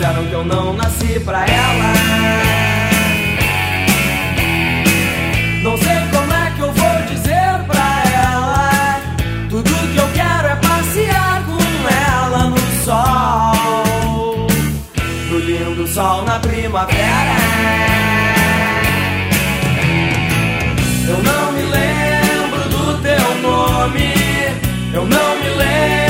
eu não nasci pra ela. Não sei como é que eu vou dizer pra ela. Tudo que eu quero é passear com ela no sol. No lindo sol na primavera. Eu não me lembro do teu nome. Eu não me lembro.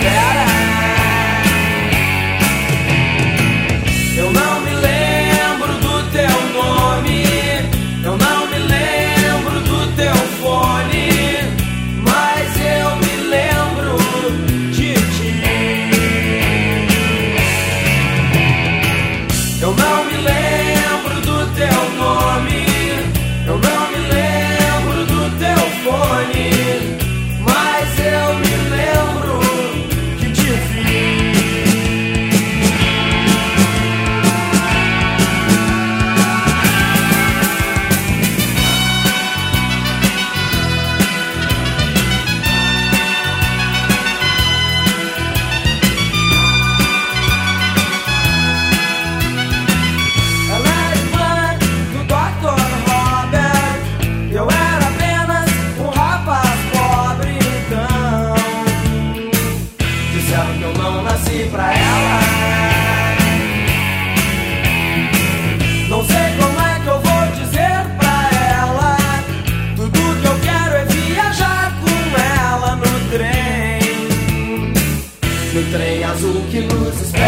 Yeah. was a